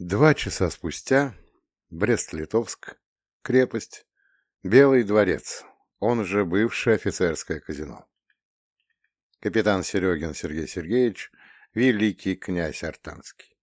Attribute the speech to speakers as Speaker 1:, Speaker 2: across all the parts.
Speaker 1: Два часа спустя Брест-Литовск, крепость, Белый дворец, он же бывшее офицерское казино. Капитан Серегин Сергей Сергеевич, великий князь Артанский.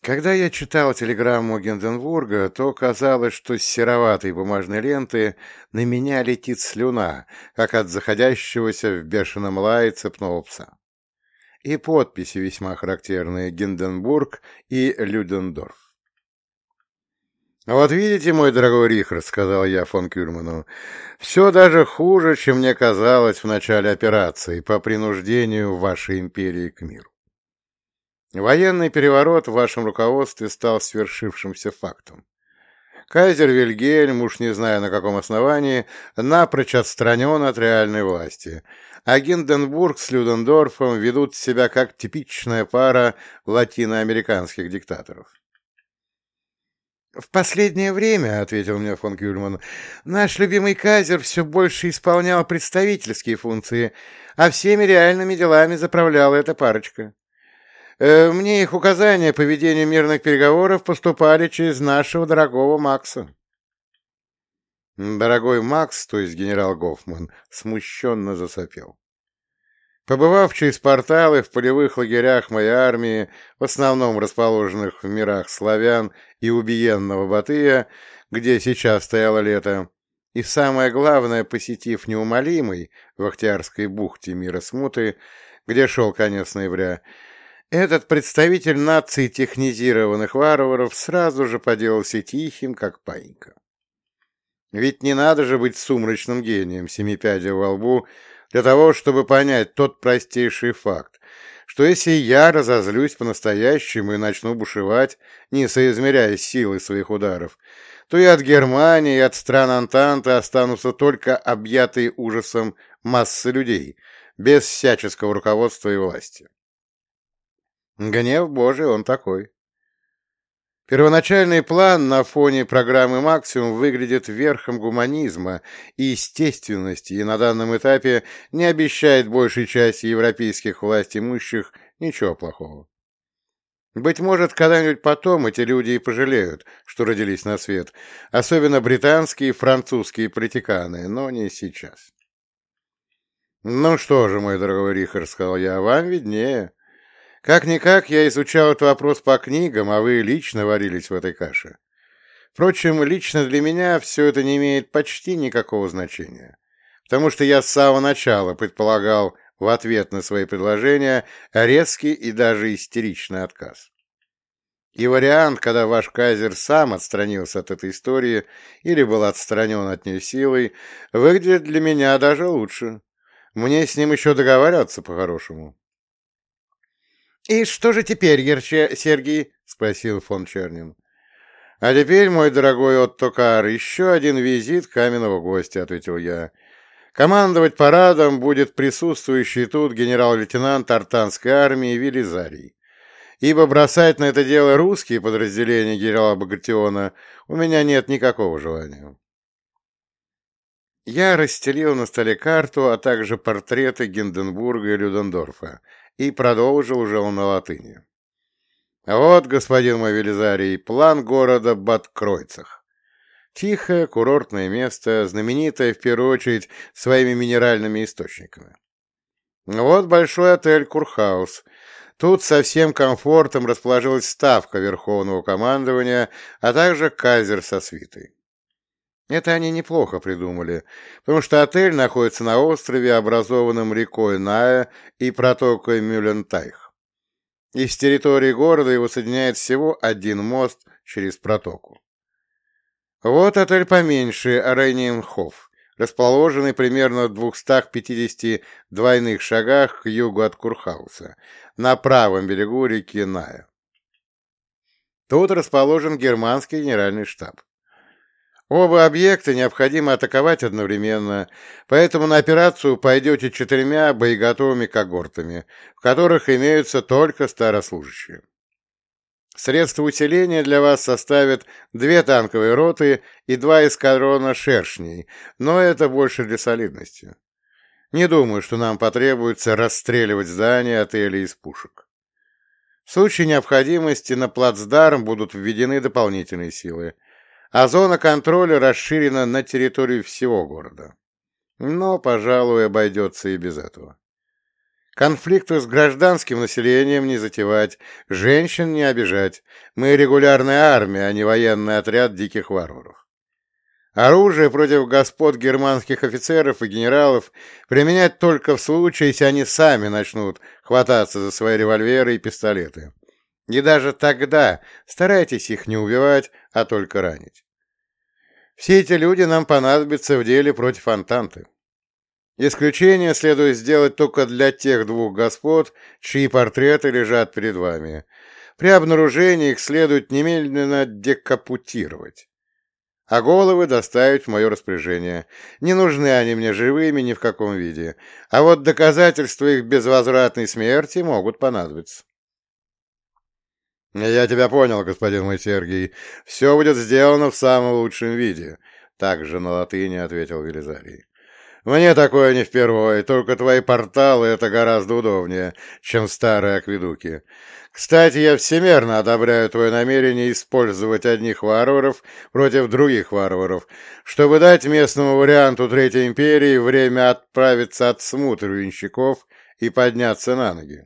Speaker 1: Когда я читал телеграмму Генденбурга, то казалось, что с сероватой бумажной ленты на меня летит слюна, как от заходящегося в бешеном лае цепного пса и подписи весьма характерные Гинденбург и Людендорф. «Вот видите, мой дорогой Рихард», — сказал я фон Кюрману, — «все даже хуже, чем мне казалось в начале операции по принуждению вашей империи к миру. Военный переворот в вашем руководстве стал свершившимся фактом. Кайзер Вильгельм, уж не знаю на каком основании, напрочь отстранен от реальной власти, а Гинденбург с Людендорфом ведут себя как типичная пара латиноамериканских диктаторов. «В последнее время, — ответил мне фон Кюльман, — наш любимый Кайзер все больше исполнял представительские функции, а всеми реальными делами заправляла эта парочка. Э, мне их указания по ведению мирных переговоров поступали через нашего дорогого Макса. Дорогой Макс, то есть генерал Гофман, смущенно засопел. Побывав через порталы в полевых лагерях моей армии, в основном расположенных в мирах славян и убиенного Батыя, где сейчас стояло лето, и самое главное, посетив неумолимый в Ахтиарской бухте мира смуты, где шел конец ноября, этот представитель нации технизированных варваров сразу же поделался тихим, как паинька. Ведь не надо же быть сумрачным гением семипядя во лбу для того, чтобы понять тот простейший факт, что если я разозлюсь по-настоящему и начну бушевать, не соизмеряя силы своих ударов, то и от Германии, и от стран Антанты останутся только объятые ужасом массы людей, без всяческого руководства и власти. Гнев Божий он такой. Первоначальный план на фоне программы «Максимум» выглядит верхом гуманизма и естественности и на данном этапе не обещает большей части европейских властимущих ничего плохого. Быть может, когда-нибудь потом эти люди и пожалеют, что родились на свет, особенно британские и французские политиканы, но не сейчас. «Ну что же, мой дорогой Рихард, — сказал я, — вам виднее». Как-никак я изучал этот вопрос по книгам, а вы лично варились в этой каше. Впрочем, лично для меня все это не имеет почти никакого значения, потому что я с самого начала предполагал в ответ на свои предложения резкий и даже истеричный отказ. И вариант, когда ваш кайзер сам отстранился от этой истории или был отстранен от нее силой, выглядит для меня даже лучше. Мне с ним еще договариваться по-хорошему. «И что же теперь, Ерче Сергий?» — спросил фон Чернин. «А теперь, мой дорогой Оттокар, еще один визит каменного гостя», — ответил я. «Командовать парадом будет присутствующий тут генерал-лейтенант артанской армии Велизарий. Ибо бросать на это дело русские подразделения генерала Багратиона у меня нет никакого желания». Я расстелил на столе карту, а также портреты Гинденбурга и Людендорфа, и продолжил уже он на латыни. «Вот, господин мой Велизарий, план города Баткройцах. Тихое, курортное место, знаменитое в первую очередь своими минеральными источниками. Вот большой отель «Курхаус». Тут со всем комфортом расположилась ставка Верховного командования, а также кайзер со свитой. Это они неплохо придумали, потому что отель находится на острове, образованном рекой Ная и протокой Мюлентайх. Из территории города его соединяет всего один мост через протоку. Вот отель поменьше, Рейнинхоф, расположенный примерно в 250 двойных шагах к югу от Курхауса, на правом берегу реки Ная. Тут расположен германский генеральный штаб. Оба объекта необходимо атаковать одновременно, поэтому на операцию пойдете четырьмя боеготовыми когортами, в которых имеются только старослужащие. Средства усиления для вас составят две танковые роты и два эскадрона шершней, но это больше для солидности. Не думаю, что нам потребуется расстреливать здания отеля из пушек. В случае необходимости на плацдарм будут введены дополнительные силы, а зона контроля расширена на территорию всего города. Но, пожалуй, обойдется и без этого. Конфликты с гражданским населением не затевать, женщин не обижать. Мы регулярная армия, а не военный отряд диких варваров. Оружие против господ германских офицеров и генералов применять только в случае, если они сами начнут хвататься за свои револьверы и пистолеты. И даже тогда старайтесь их не убивать, а только ранить. Все эти люди нам понадобятся в деле против Антанты. Исключение следует сделать только для тех двух господ, чьи портреты лежат перед вами. При обнаружении их следует немедленно декапутировать. А головы доставить в мое распоряжение. Не нужны они мне живыми ни в каком виде. А вот доказательства их безвозвратной смерти могут понадобиться. «Я тебя понял, господин мой Сергий. Все будет сделано в самом лучшем виде», — также на латыни ответил Велизарий. Мне такое не впервой, только твои порталы — это гораздо удобнее, чем старые акведуки. Кстати, я всемерно одобряю твое намерение использовать одних варваров против других варваров, чтобы дать местному варианту Третьей Империи время отправиться от смут рвенщиков и подняться на ноги.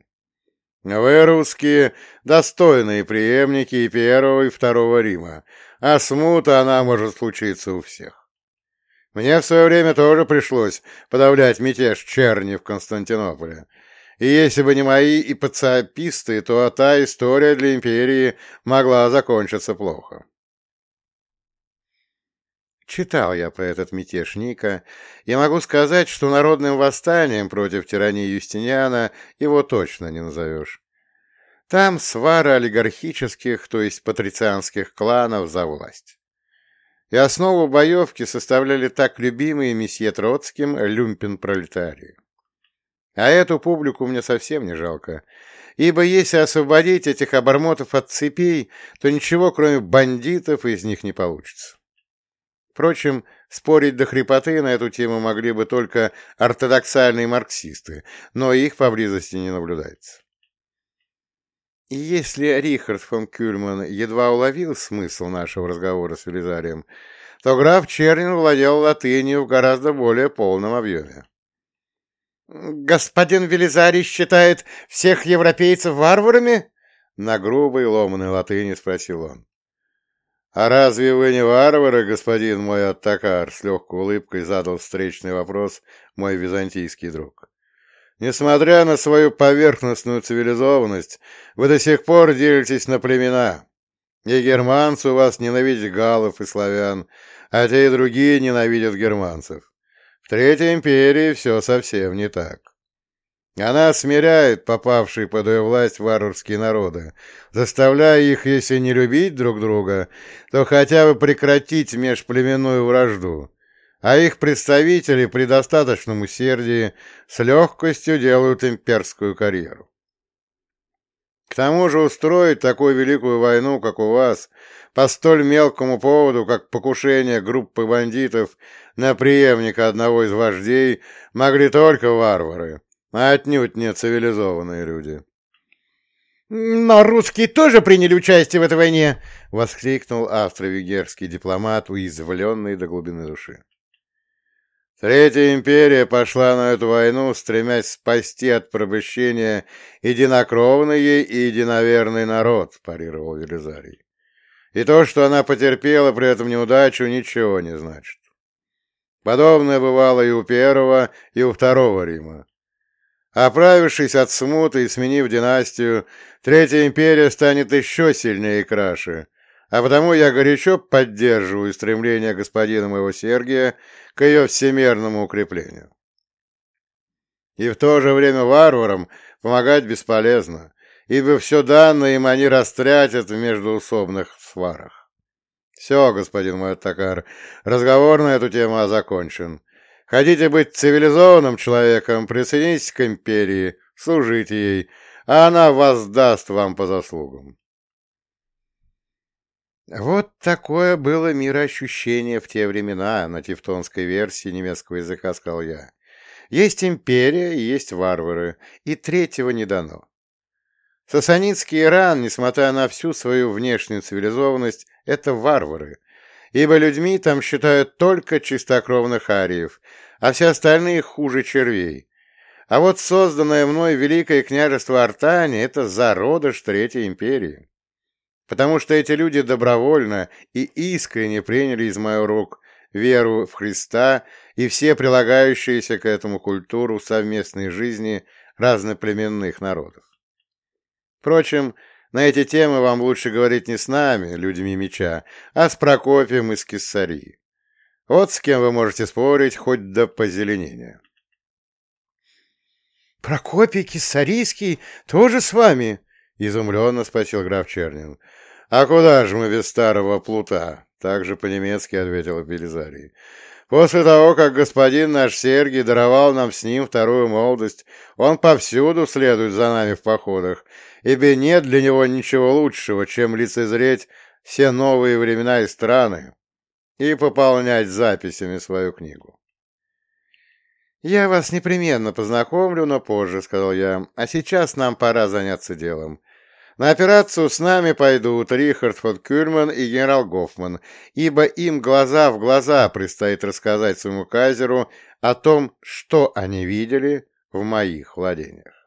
Speaker 1: Вы, русские, достойные преемники и первого, и второго Рима, а смута она может случиться у всех. Мне в свое время тоже пришлось подавлять мятеж черни в Константинополе. И если бы не мои ипоциописты, то та история для империи могла закончиться плохо. Читал я про этот мятеж Ника, и могу сказать, что народным восстанием против тирании Юстиниана его точно не назовешь. Там свара олигархических, то есть патрицианских кланов за власть и основу боевки составляли так любимые месье Троцким люмпен-пролетарии. А эту публику мне совсем не жалко, ибо если освободить этих обормотов от цепей, то ничего, кроме бандитов, из них не получится. Впрочем, спорить до хрипоты на эту тему могли бы только ортодоксальные марксисты, но их поблизости не наблюдается. И если Рихард фон Кюльман едва уловил смысл нашего разговора с Велизарием, то граф Чернин владел латынью в гораздо более полном объеме. «Господин Велизарий считает всех европейцев варварами?» На грубой ломаной латыни спросил он. «А разве вы не варвары, господин мой Аттакар?» С легкой улыбкой задал встречный вопрос мой византийский друг. Несмотря на свою поверхностную цивилизованность, вы до сих пор делитесь на племена. И германцы у вас ненавидят галлов и славян, а те и другие ненавидят германцев. В Третьей империи все совсем не так. Она смиряет попавшие под ее власть варварские народы, заставляя их, если не любить друг друга, то хотя бы прекратить межплеменную вражду, а их представители при достаточном усердии с легкостью делают имперскую карьеру. К тому же устроить такую великую войну, как у вас, по столь мелкому поводу, как покушение группы бандитов на преемника одного из вождей, могли только варвары, отнюдь не цивилизованные люди. «Но русские тоже приняли участие в этой войне!» — воскликнул австро-венгерский дипломат, уязвленный до глубины души. Третья империя пошла на эту войну, стремясь спасти от порабощения единокровный ей и единоверный народ, парировал Велизарий. И то, что она потерпела при этом неудачу, ничего не значит. Подобное бывало и у первого, и у второго Рима. Оправившись от смуты и сменив династию, Третья империя станет еще сильнее и краше, а потому я горячо поддерживаю стремление господина моего Сергия к ее всемерному укреплению. И в то же время варварам помогать бесполезно, ибо все данное им они растрятят в междуусобных сварах. Все, господин мой Такар, разговор на эту тему закончен. Хотите быть цивилизованным человеком, присоединитесь к империи, служите ей, а она воздаст вам по заслугам. Вот такое было мироощущение в те времена на тевтонской версии немецкого языка, сказал я. Есть империя и есть варвары, и третьего не дано. Сасанитский Иран, несмотря на всю свою внешнюю цивилизованность, это варвары, ибо людьми там считают только чистокровных ариев, а все остальные хуже червей. А вот созданное мной Великое княжество Артани — это зародыш Третьей империи. Потому что эти люди добровольно и искренне приняли из моих рук веру в Христа и все прилагающиеся к этому культуру совместной жизни разноплеменных народов. Впрочем, на эти темы вам лучше говорить не с нами, людьми меча, а с Прокопием из Киссарии. Вот с кем вы можете спорить хоть до позеленения.
Speaker 2: «Прокопий Киссарийский тоже с вами?»
Speaker 1: — изумленно спросил граф Чернин. «А куда же мы без старого плута?» — также по-немецки ответил Белизарий. «После того, как господин наш Сергий даровал нам с ним вторую молодость, он повсюду следует за нами в походах, ибо нет для него ничего лучшего, чем лицезреть все новые времена и страны и пополнять записями свою книгу. «Я вас непременно познакомлю, но позже», — сказал я, — «а сейчас нам пора заняться делом. На операцию с нами пойдут Рихард фон Кюльман и генерал Гофман, ибо им глаза в глаза предстоит рассказать своему кайзеру о том, что они видели в моих владениях».